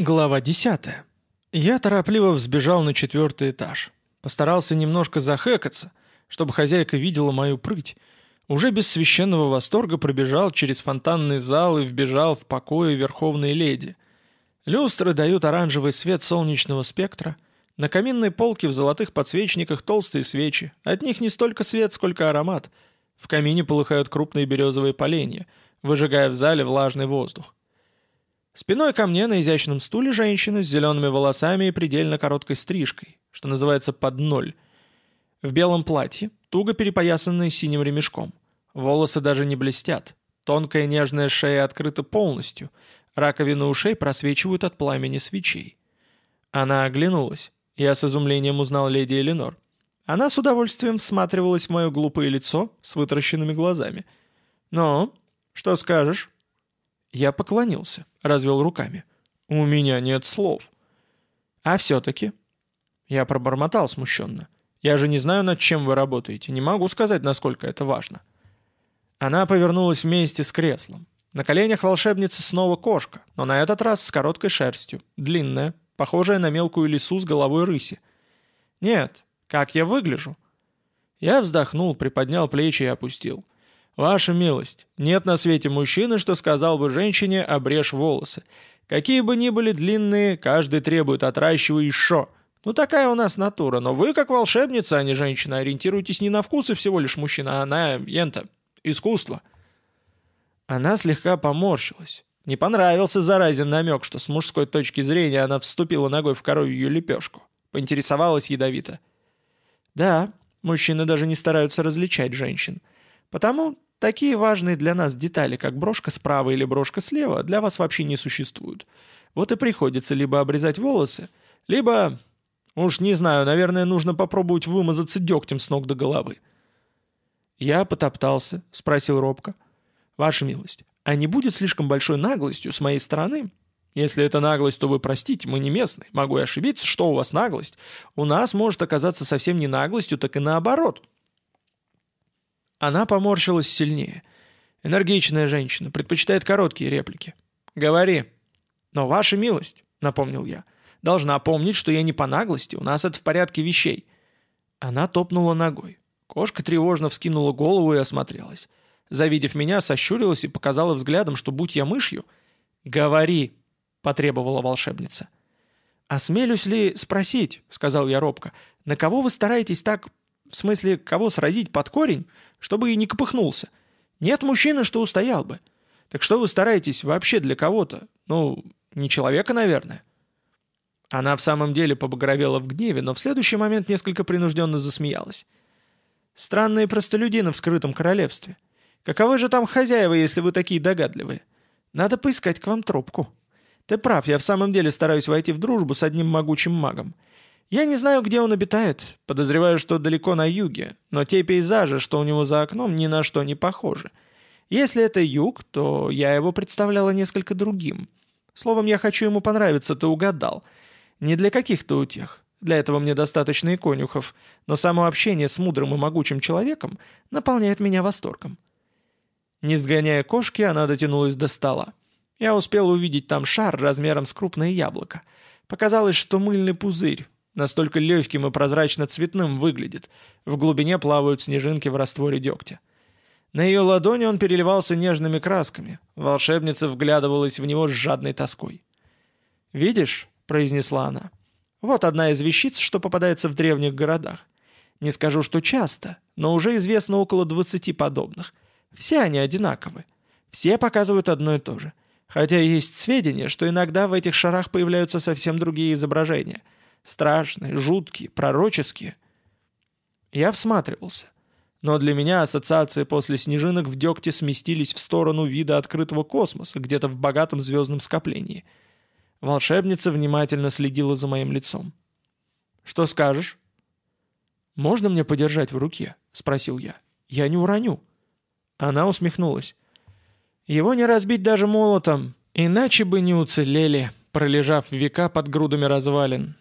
Глава 10. Я торопливо взбежал на четвертый этаж. Постарался немножко захэкаться, чтобы хозяйка видела мою прыть. Уже без священного восторга пробежал через фонтанный зал и вбежал в покои верховной леди. Люстры дают оранжевый свет солнечного спектра. На каминной полке в золотых подсвечниках толстые свечи. От них не столько свет, сколько аромат. В камине полыхают крупные березовые поленья, выжигая в зале влажный воздух. Спиной ко мне на изящном стуле женщина с зелеными волосами и предельно короткой стрижкой, что называется под ноль. В белом платье, туго перепоясанной синим ремешком. Волосы даже не блестят. Тонкая нежная шея открыта полностью. Раковины ушей просвечивают от пламени свечей. Она оглянулась. Я с изумлением узнал леди Эленор. Она с удовольствием всматривалась в мое глупое лицо с вытаращенными глазами. «Ну, что скажешь?» Я поклонился, развел руками. «У меня нет слов». «А все-таки?» Я пробормотал смущенно. «Я же не знаю, над чем вы работаете. Не могу сказать, насколько это важно». Она повернулась вместе с креслом. На коленях волшебницы снова кошка, но на этот раз с короткой шерстью, длинная, похожая на мелкую лису с головой рыси. «Нет, как я выгляжу?» Я вздохнул, приподнял плечи и опустил. «Ваша милость, нет на свете мужчины, что сказал бы женщине «обрежь волосы». Какие бы ни были длинные, каждый требует отращивай еще. Ну такая у нас натура, но вы, как волшебница, а не женщина, ориентируйтесь не на вкусы всего лишь мужчина, а на, ента, искусство». Она слегка поморщилась. Не понравился заразен намек, что с мужской точки зрения она вступила ногой в коровью лепешку. Поинтересовалась ядовито. «Да, мужчины даже не стараются различать женщин. Потому Такие важные для нас детали, как брошка справа или брошка слева, для вас вообще не существуют. Вот и приходится либо обрезать волосы, либо... Уж не знаю, наверное, нужно попробовать вымазаться дегтем с ног до головы. Я потоптался, спросил робко. «Ваша милость, а не будет слишком большой наглостью с моей стороны? Если это наглость, то вы простите, мы не местные. Могу и ошибиться, что у вас наглость. У нас может оказаться совсем не наглостью, так и наоборот». Она поморщилась сильнее. Энергичная женщина, предпочитает короткие реплики. «Говори». «Но ваша милость», — напомнил я, — «должна помнить, что я не по наглости, у нас это в порядке вещей». Она топнула ногой. Кошка тревожно вскинула голову и осмотрелась. Завидев меня, сощурилась и показала взглядом, что будь я мышью... «Говори», — потребовала волшебница. «Осмелюсь ли спросить», — сказал я робко, — «на кого вы стараетесь так в смысле, кого сразить под корень, чтобы и не копыхнулся. Нет мужчины, что устоял бы. Так что вы стараетесь вообще для кого-то? Ну, не человека, наверное». Она в самом деле побагровела в гневе, но в следующий момент несколько принужденно засмеялась. «Странные простолюдины в скрытом королевстве. Каковы же там хозяева, если вы такие догадливые? Надо поискать к вам трубку. Ты прав, я в самом деле стараюсь войти в дружбу с одним могучим магом. Я не знаю, где он обитает, подозреваю, что далеко на юге, но те пейзажи, что у него за окном, ни на что не похожи. Если это юг, то я его представляла несколько другим. Словом, я хочу ему понравиться, ты угадал. Не для каких-то утех. Для этого мне достаточно и конюхов, но само общение с мудрым и могучим человеком наполняет меня восторгом. Не сгоняя кошки, она дотянулась до стола. Я успел увидеть там шар размером с крупное яблоко. Показалось, что мыльный пузырь, Настолько легким и прозрачно-цветным выглядит. В глубине плавают снежинки в растворе дегтя. На ее ладони он переливался нежными красками. Волшебница вглядывалась в него с жадной тоской. «Видишь?» — произнесла она. «Вот одна из вещиц, что попадается в древних городах. Не скажу, что часто, но уже известно около двадцати подобных. Все они одинаковы. Все показывают одно и то же. Хотя есть сведения, что иногда в этих шарах появляются совсем другие изображения — Страшные, жуткие, пророческие. Я всматривался. Но для меня ассоциации после снежинок в дегте сместились в сторону вида открытого космоса, где-то в богатом звездном скоплении. Волшебница внимательно следила за моим лицом. «Что скажешь?» «Можно мне подержать в руке?» — спросил я. «Я не уроню». Она усмехнулась. «Его не разбить даже молотом, иначе бы не уцелели, пролежав века под грудами развалин.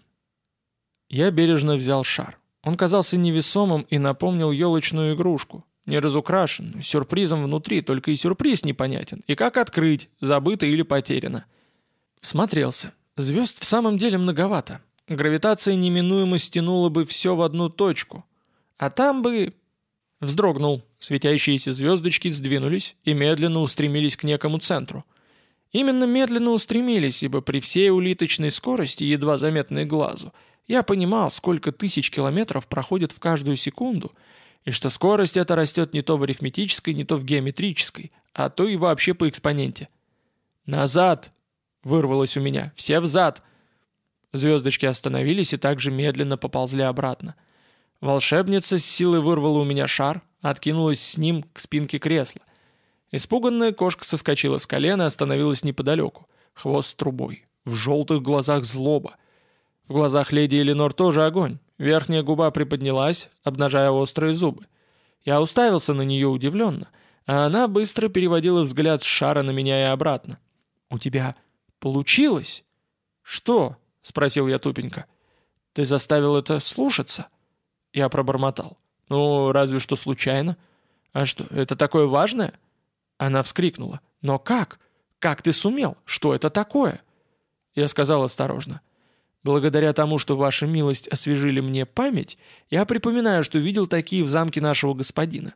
Я бережно взял шар. Он казался невесомым и напомнил елочную игрушку. Не разукрашенную, сюрпризом внутри, только и сюрприз непонятен. И как открыть, забыто или потеряно. Всмотрелся. Звезд в самом деле многовато. Гравитация неминуемо стянула бы все в одну точку. А там бы... Вздрогнул. Светящиеся звездочки сдвинулись и медленно устремились к некому центру. Именно медленно устремились, ибо при всей улиточной скорости, едва заметной глазу, я понимал, сколько тысяч километров проходит в каждую секунду, и что скорость эта растет не то в арифметической, не то в геометрической, а то и вообще по экспоненте. «Назад!» — вырвалось у меня. «Все взад!» Звездочки остановились и также медленно поползли обратно. Волшебница с силой вырвала у меня шар, откинулась с ним к спинке кресла. Испуганная кошка соскочила с колена и остановилась неподалеку. Хвост трубой. В желтых глазах злоба. В глазах леди Эленор тоже огонь. Верхняя губа приподнялась, обнажая острые зубы. Я уставился на нее удивленно, а она быстро переводила взгляд с шара на меня и обратно. «У тебя получилось?» «Что?» — спросил я тупенько. «Ты заставил это слушаться?» Я пробормотал. «Ну, разве что случайно. А что, это такое важное?» Она вскрикнула. «Но как? Как ты сумел? Что это такое?» Я сказал осторожно. «Благодаря тому, что ваша милость освежили мне память, я припоминаю, что видел такие в замке нашего господина.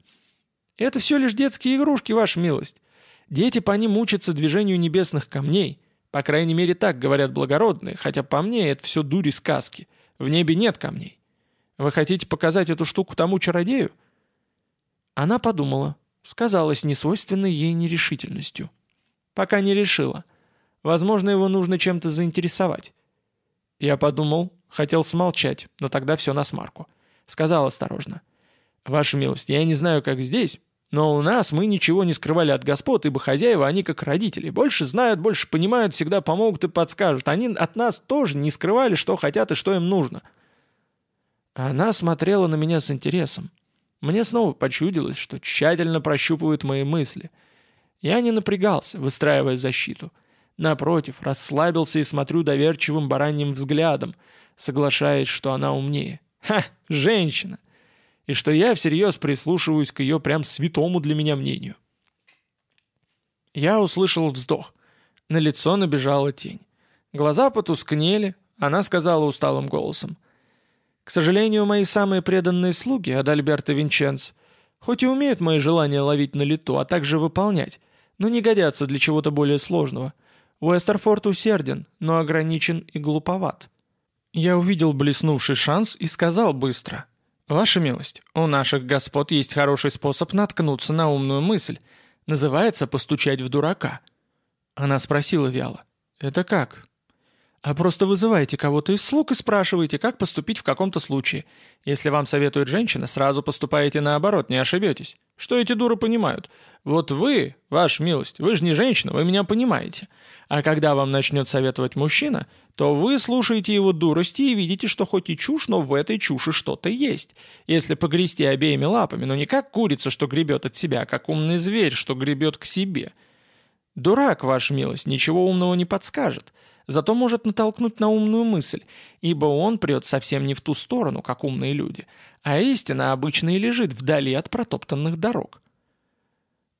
Это все лишь детские игрушки, ваша милость. Дети по ним учатся движению небесных камней. По крайней мере, так говорят благородные, хотя по мне это все дури сказки. В небе нет камней. Вы хотите показать эту штуку тому чародею?» Она подумала, сказалась несвойственной ей нерешительностью. «Пока не решила. Возможно, его нужно чем-то заинтересовать». Я подумал, хотел смолчать, но тогда все на смарку. Сказал осторожно. «Ваша милость, я не знаю, как здесь, но у нас мы ничего не скрывали от господ, ибо хозяева, они как родители. Больше знают, больше понимают, всегда помогут и подскажут. Они от нас тоже не скрывали, что хотят и что им нужно». Она смотрела на меня с интересом. Мне снова почудилось, что тщательно прощупывают мои мысли. Я не напрягался, выстраивая защиту. Напротив, расслабился и смотрю доверчивым бараньим взглядом, соглашаясь, что она умнее. Ха, женщина! И что я всерьез прислушиваюсь к ее прям святому для меня мнению. Я услышал вздох. На лицо набежала тень. Глаза потускнели, она сказала усталым голосом — к сожалению, мои самые преданные слуги, Адальберт и Винченц, хоть и умеют мои желания ловить на лету, а также выполнять, но не годятся для чего-то более сложного. Уэстерфорд усерден, но ограничен и глуповат. Я увидел блеснувший шанс и сказал быстро. «Ваша милость, у наших господ есть хороший способ наткнуться на умную мысль. Называется «постучать в дурака». Она спросила вяло. «Это как?» А просто вызывайте кого-то из слуг и спрашивайте, как поступить в каком-то случае. Если вам советует женщина, сразу поступаете наоборот, не ошибетесь. Что эти дуры понимают? Вот вы, ваша милость, вы же не женщина, вы меня понимаете. А когда вам начнет советовать мужчина, то вы слушаете его дурости и видите, что хоть и чушь, но в этой чуши что-то есть. Если погрести обеими лапами, но не как курица, что гребет от себя, а как умный зверь, что гребет к себе. Дурак, ваша милость, ничего умного не подскажет зато может натолкнуть на умную мысль, ибо он прет совсем не в ту сторону, как умные люди, а истина обычно и лежит вдали от протоптанных дорог.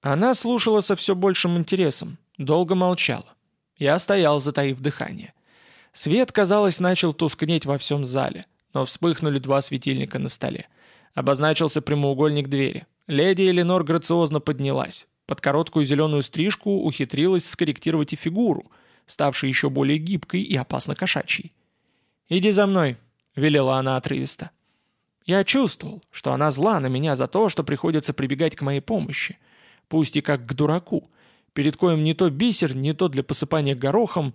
Она слушала со все большим интересом, долго молчала. Я стоял, затаив дыхание. Свет, казалось, начал тускнеть во всем зале, но вспыхнули два светильника на столе. Обозначился прямоугольник двери. Леди Эленор грациозно поднялась. Под короткую зеленую стрижку ухитрилась скорректировать и фигуру — ставшей еще более гибкой и опасно кошачьей. «Иди за мной», — велела она отрывисто. Я чувствовал, что она зла на меня за то, что приходится прибегать к моей помощи, пусть и как к дураку, перед коем не то бисер, не то для посыпания горохом,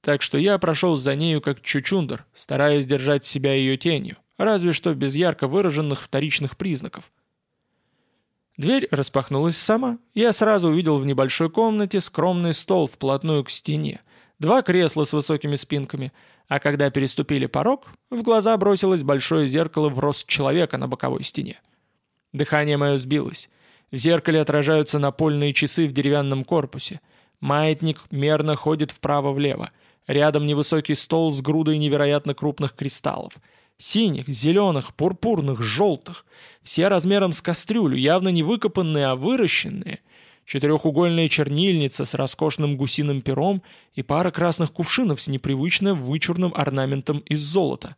так что я прошел за нею как чучундер, стараясь держать себя ее тенью, разве что без ярко выраженных вторичных признаков. Дверь распахнулась сама, я сразу увидел в небольшой комнате скромный стол вплотную к стене, два кресла с высокими спинками, а когда переступили порог, в глаза бросилось большое зеркало в рост человека на боковой стене. Дыхание мое сбилось. В зеркале отражаются напольные часы в деревянном корпусе. Маятник мерно ходит вправо-влево. Рядом невысокий стол с грудой невероятно крупных кристаллов. Синих, зеленых, пурпурных, желтых. Все размером с кастрюлю, явно не выкопанные, а выращенные. Четырехугольная чернильница с роскошным гусиным пером и пара красных кувшинов с непривычно вычурным орнаментом из золота.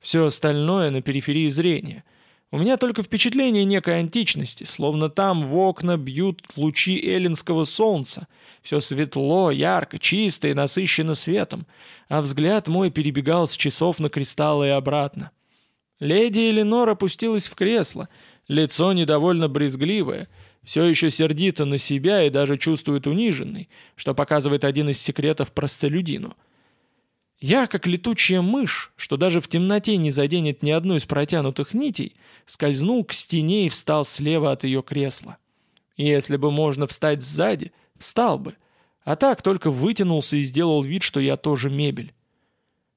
Все остальное на периферии зрения. У меня только впечатление некой античности, словно там в окна бьют лучи эллинского солнца. Все светло, ярко, чисто и насыщено светом, а взгляд мой перебегал с часов на кристаллы и обратно. Леди Эленор опустилась в кресло, лицо недовольно брезгливое, все еще сердито на себя и даже чувствует униженный, что показывает один из секретов простолюдину. Я, как летучая мышь, что даже в темноте не заденет ни одну из протянутых нитей, скользнул к стене и встал слева от ее кресла. Если бы можно встать сзади, встал бы, а так только вытянулся и сделал вид, что я тоже мебель.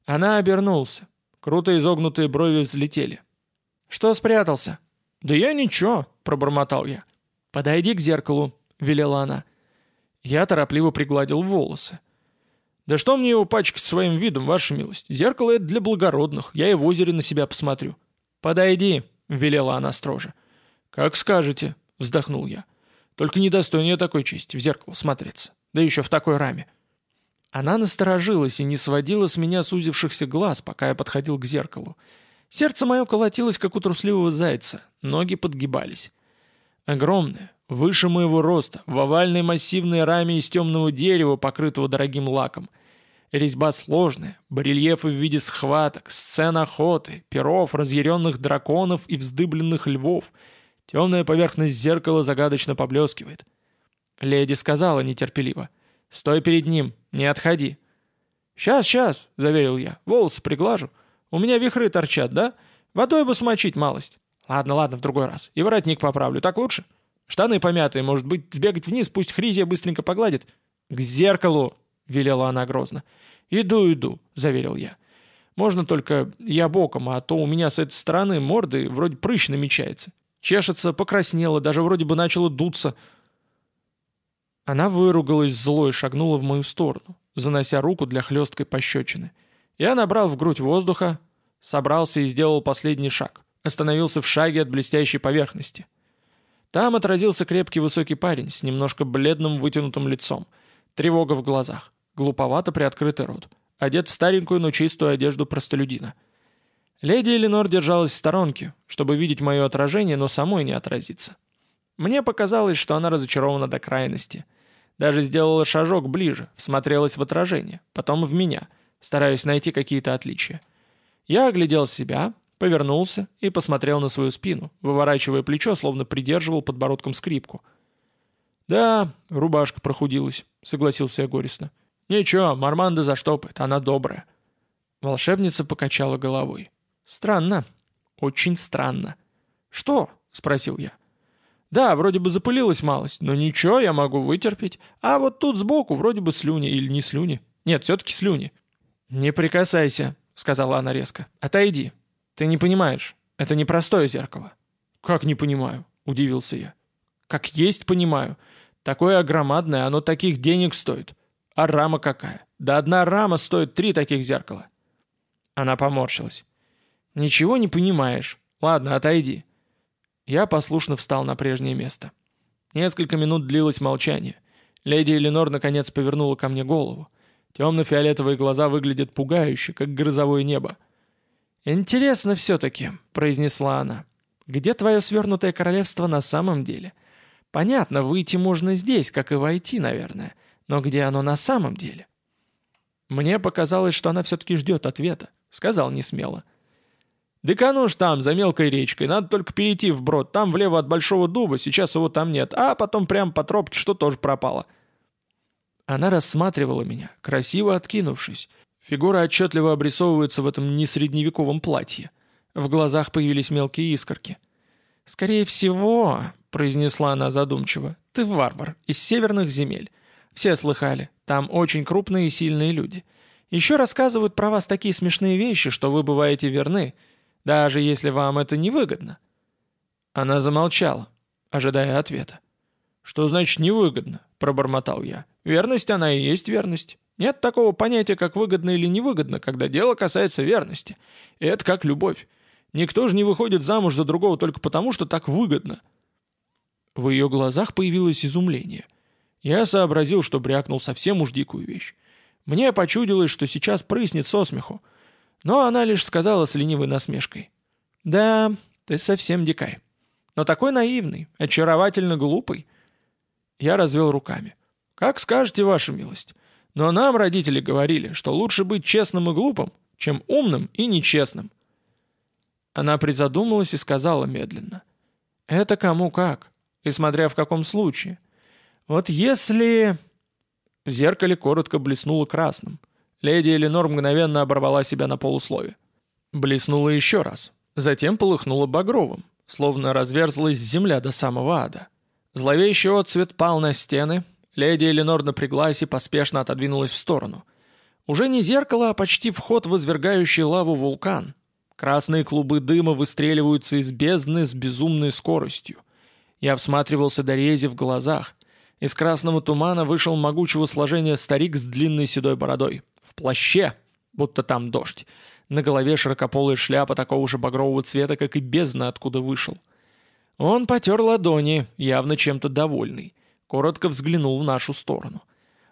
Она обернулся. Круто изогнутые брови взлетели. «Что спрятался?» «Да я ничего», — пробормотал я. «Подойди к зеркалу», — велела она. Я торопливо пригладил волосы. «Да что мне его пачкать своим видом, ваша милость? Зеркало это для благородных, я и в озере на себя посмотрю». «Подойди», — велела она строже. «Как скажете», — вздохнул я. «Только недостойнее такой чести в зеркало смотреться, да еще в такой раме». Она насторожилась и не сводила с меня сузившихся глаз, пока я подходил к зеркалу. Сердце мое колотилось, как у трусливого зайца, ноги подгибались. Огромная, выше моего роста, в овальной массивной раме из темного дерева, покрытого дорогим лаком. Резьба сложная, барельефы в виде схваток, сцен охоты, перов, разъяренных драконов и вздыбленных львов. Темная поверхность зеркала загадочно поблескивает. Леди сказала нетерпеливо. «Стой перед ним, не отходи». «Сейчас, сейчас», — заверил я, — «волосы приглажу. У меня вихры торчат, да? Водой бы смочить малость». Ладно, ладно, в другой раз. И воротник поправлю, так лучше? Штаны помятые, может быть, сбегать вниз, пусть Хризия быстренько погладит? К зеркалу, велела она грозно. Иду, иду, заверил я. Можно только я боком, а то у меня с этой стороны морды вроде прыщ намечается. Чешется, покраснела, даже вроде бы начала дуться. Она выругалась злой, шагнула в мою сторону, занося руку для хлесткой пощечины. Я набрал в грудь воздуха, собрался и сделал последний шаг. Остановился в шаге от блестящей поверхности. Там отразился крепкий высокий парень с немножко бледным вытянутым лицом. Тревога в глазах. Глуповато приоткрытый рот. Одет в старенькую, но чистую одежду простолюдина. Леди Эленор держалась в сторонке, чтобы видеть мое отражение, но самой не отразиться. Мне показалось, что она разочарована до крайности. Даже сделала шажок ближе, всмотрелась в отражение, потом в меня, стараясь найти какие-то отличия. Я оглядел себя, Повернулся и посмотрел на свою спину, выворачивая плечо, словно придерживал подбородком скрипку. «Да, рубашка прохудилась», — согласился я горестно. «Ничего, Марманда заштопает, она добрая». Волшебница покачала головой. «Странно. Очень странно». «Что?» — спросил я. «Да, вроде бы запылилась малость, но ничего, я могу вытерпеть. А вот тут сбоку вроде бы слюни или не слюни. Нет, все-таки слюни». «Не прикасайся», — сказала она резко. «Отойди. «Ты не понимаешь, это не простое зеркало». «Как не понимаю?» – удивился я. «Как есть понимаю. Такое огромадное, оно таких денег стоит. А рама какая? Да одна рама стоит три таких зеркала». Она поморщилась. «Ничего не понимаешь. Ладно, отойди». Я послушно встал на прежнее место. Несколько минут длилось молчание. Леди Эленор наконец повернула ко мне голову. Темно-фиолетовые глаза выглядят пугающе, как грозовое небо. «Интересно все-таки», — произнесла она. «Где твое свернутое королевство на самом деле? Понятно, выйти можно здесь, как и войти, наверное. Но где оно на самом деле?» Мне показалось, что она все-таки ждет ответа. Сказал несмело. «Дыкануш там, за мелкой речкой. Надо только перейти вброд. Там влево от Большого Дуба, сейчас его там нет. А потом прямо по тропке, что тоже пропало». Она рассматривала меня, красиво откинувшись, Фигура отчетливо обрисовывается в этом несредневековом платье. В глазах появились мелкие искорки. «Скорее всего», — произнесла она задумчиво, — «ты варвар, из северных земель. Все слыхали, там очень крупные и сильные люди. Еще рассказывают про вас такие смешные вещи, что вы бываете верны, даже если вам это невыгодно». Она замолчала, ожидая ответа. «Что значит невыгодно?» — пробормотал я. «Верность она и есть верность. Нет такого понятия, как выгодно или невыгодно, когда дело касается верности. И это как любовь. Никто же не выходит замуж за другого только потому, что так выгодно. В ее глазах появилось изумление. Я сообразил, что брякнул совсем уж дикую вещь. Мне почудилось, что сейчас прыснет со смеху. Но она лишь сказала с ленивой насмешкой. «Да, ты совсем дикарь. Но такой наивный, очаровательно глупый». Я развел руками. «Как скажете, ваша милость. Но нам родители говорили, что лучше быть честным и глупым, чем умным и нечестным». Она призадумалась и сказала медленно. «Это кому как, и смотря в каком случае. Вот если...» В зеркале коротко блеснуло красным. Леди Эленор мгновенно оборвала себя на полуслове. Блеснула еще раз. Затем полыхнула багровым, словно разверзлась земля до самого ада. Зловещий отцвет пал на стены. Леди Эленор напряглась и поспешно отодвинулась в сторону. Уже не зеркало, а почти вход в извергающий лаву вулкан. Красные клубы дыма выстреливаются из бездны с безумной скоростью. Я всматривался до рези в глазах. Из красного тумана вышел могучего сложения старик с длинной седой бородой. В плаще, будто там дождь. На голове широкополая шляпа такого же багрового цвета, как и бездна, откуда вышел. Он потер ладони, явно чем-то довольный. Коротко взглянул в нашу сторону.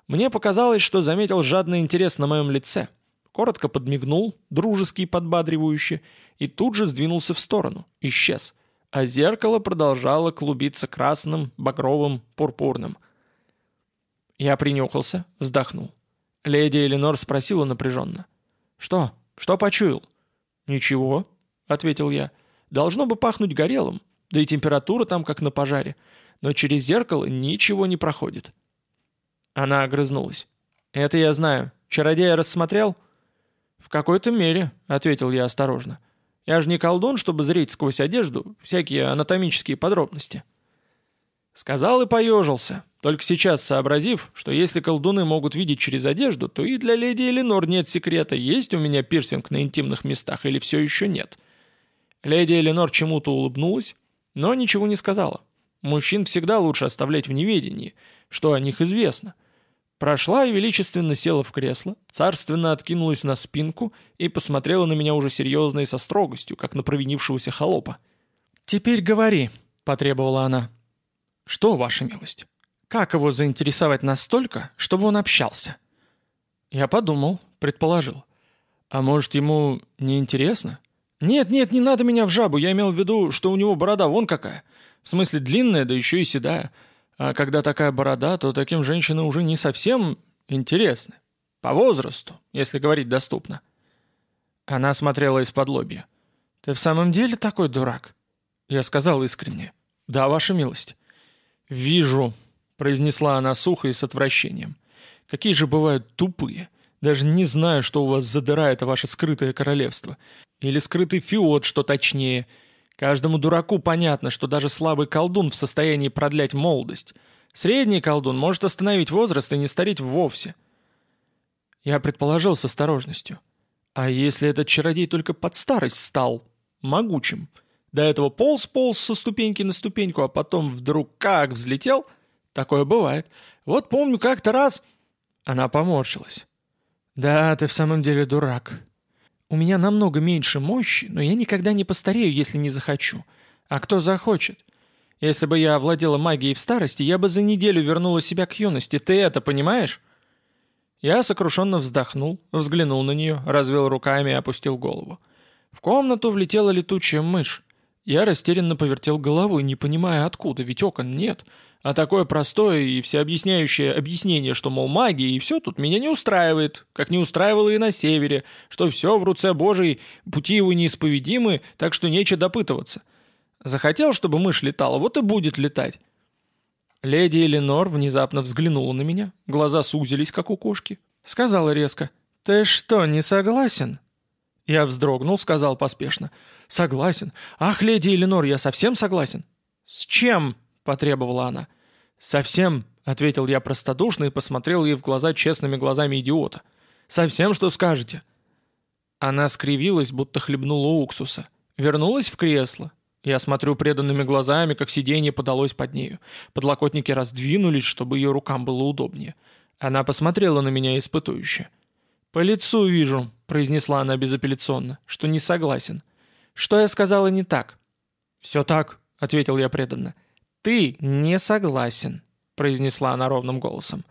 Мне показалось, что заметил жадный интерес на моем лице. Коротко подмигнул, дружески и подбадривающе, и тут же сдвинулся в сторону, исчез а зеркало продолжало клубиться красным, багровым, пурпурным. Я принюхался, вздохнул. Леди Эленор спросила напряженно. «Что? Что почуял?» «Ничего», — ответил я. «Должно бы пахнуть горелым, да и температура там как на пожаре, но через зеркало ничего не проходит». Она огрызнулась. «Это я знаю. Чародея рассмотрел?» «В какой-то мере», — ответил я осторожно. Я же не колдун, чтобы зреть сквозь одежду всякие анатомические подробности. Сказал и поежился, только сейчас сообразив, что если колдуны могут видеть через одежду, то и для леди Эленор нет секрета, есть у меня пирсинг на интимных местах или все еще нет. Леди Эленор чему-то улыбнулась, но ничего не сказала. Мужчин всегда лучше оставлять в неведении, что о них известно — Прошла и величественно села в кресло, царственно откинулась на спинку и посмотрела на меня уже серьезно и со строгостью, как на провинившегося холопа. «Теперь говори», — потребовала она. «Что, ваша милость? Как его заинтересовать настолько, чтобы он общался?» Я подумал, предположил. «А может, ему не интересно?» «Нет, нет, не надо меня в жабу, я имел в виду, что у него борода вон какая. В смысле длинная, да еще и седая. А когда такая борода, то таким женщинам уже не совсем интересны. По возрасту, если говорить доступно. Она смотрела из-под лобья. «Ты в самом деле такой дурак?» Я сказал искренне. «Да, ваша милость». «Вижу», — произнесла она сухо и с отвращением. «Какие же бывают тупые. Даже не знаю, что у вас задирает ваше скрытое королевство. Или скрытый фиот, что точнее. Каждому дураку понятно, что даже слабый колдун в состоянии продлять молодость. Средний колдун может остановить возраст и не стареть вовсе. Я предположил с осторожностью. А если этот чародей только под старость стал могучим? До этого полз-полз со ступеньки на ступеньку, а потом вдруг как взлетел? Такое бывает. Вот помню как-то раз... Она поморщилась. «Да, ты в самом деле дурак. У меня намного меньше мощи, но я никогда не постарею, если не захочу. А кто захочет? Если бы я овладела магией в старости, я бы за неделю вернула себя к юности. Ты это понимаешь?» Я сокрушенно вздохнул, взглянул на нее, развел руками и опустил голову. В комнату влетела летучая мышь. Я растерянно повертел головой, не понимая откуда, ведь окон нет. А такое простое и всеобъясняющее объяснение, что, мол, магия и все тут меня не устраивает, как не устраивало и на севере, что все в руце Божией, пути его неисповедимы, так что нечего допытываться. Захотел, чтобы мышь летала, вот и будет летать. Леди Эленор внезапно взглянула на меня, глаза сузились, как у кошки. Сказала резко, «Ты что, не согласен?» Я вздрогнул, сказал поспешно, «Согласен. Ах, леди Эленор, я совсем согласен». «С чем?» — потребовала она. «Совсем», — ответил я простодушно и посмотрел ей в глаза честными глазами идиота. «Совсем, что скажете?» Она скривилась, будто хлебнула уксуса. Вернулась в кресло. Я смотрю преданными глазами, как сиденье подалось под нею. Подлокотники раздвинулись, чтобы ее рукам было удобнее. Она посмотрела на меня испытующе. «По лицу вижу», — произнесла она безапелляционно, — «что не согласен. Что я сказала не так?» «Все так», — ответил я преданно. «Ты не согласен», — произнесла она ровным голосом.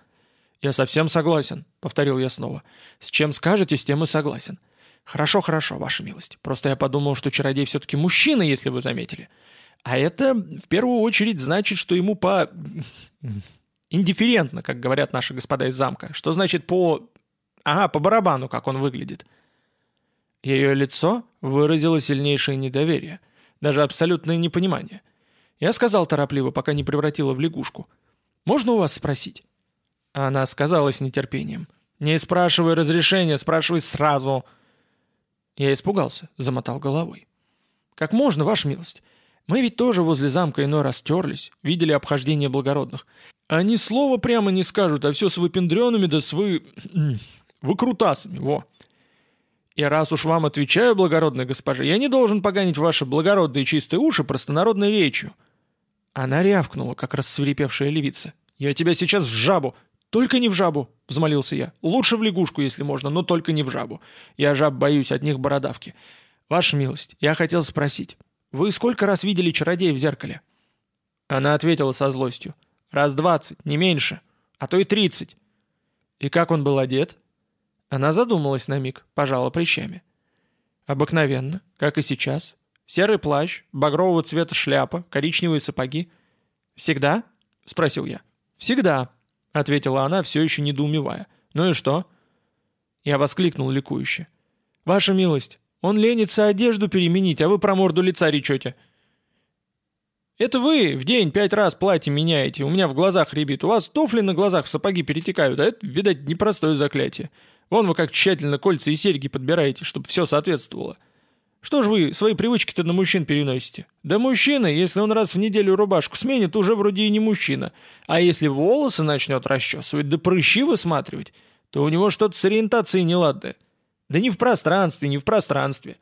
«Я совсем согласен», — повторил я снова. «С чем скажете, с тем и согласен». «Хорошо, хорошо, ваша милость. Просто я подумал, что чародей все-таки мужчина, если вы заметили. А это в первую очередь значит, что ему по... индифферентно, как говорят наши господа из замка. Что значит по... Ага, по барабану, как он выглядит». Ее лицо выразило сильнейшее недоверие, даже абсолютное непонимание. Я сказал торопливо, пока не превратила в лягушку. «Можно у вас спросить?» Она сказала с нетерпением. «Не спрашивай разрешения, спрашивай сразу!» Я испугался, замотал головой. «Как можно, ваша милость? Мы ведь тоже возле замка иной раз терлись, видели обхождение благородных. Они слова прямо не скажут, а все с выпендренами да с вы... выкрутасами, во!» И раз уж вам отвечаю, благородная госпожа, я не должен поганить ваши благородные чистые уши простонародной речью». Она рявкнула, как рассверепевшая левица. «Я тебя сейчас в жабу! Только не в жабу!» — взмолился я. «Лучше в лягушку, если можно, но только не в жабу. Я жаб боюсь, от них бородавки. Ваша милость, я хотел спросить, вы сколько раз видели чародея в зеркале?» Она ответила со злостью. «Раз двадцать, не меньше, а то и тридцать». «И как он был одет?» Она задумалась на миг, пожала плечами. Обыкновенно, как и сейчас. Серый плащ, багрового цвета шляпа, коричневые сапоги. «Всегда?» — спросил я. «Всегда», — ответила она, все еще недоумевая. «Ну и что?» Я воскликнул ликующе. «Ваша милость, он ленится одежду переменить, а вы про морду лица речете». «Это вы в день пять раз платье меняете, у меня в глазах ребит, у вас туфли на глазах в сапоги перетекают, а это, видать, непростое заклятие. Вон вы как тщательно кольца и серьги подбираете, чтобы все соответствовало. Что ж вы свои привычки-то на мужчин переносите? Да мужчина, если он раз в неделю рубашку сменит, уже вроде и не мужчина. А если волосы начнет расчесывать, да прыщи высматривать, то у него что-то с ориентацией неладное. Да не в пространстве, не в пространстве.